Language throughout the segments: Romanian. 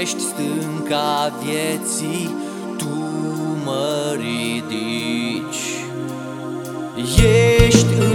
ești stânca vieții, Tu mă ridici. Ești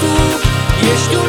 tu,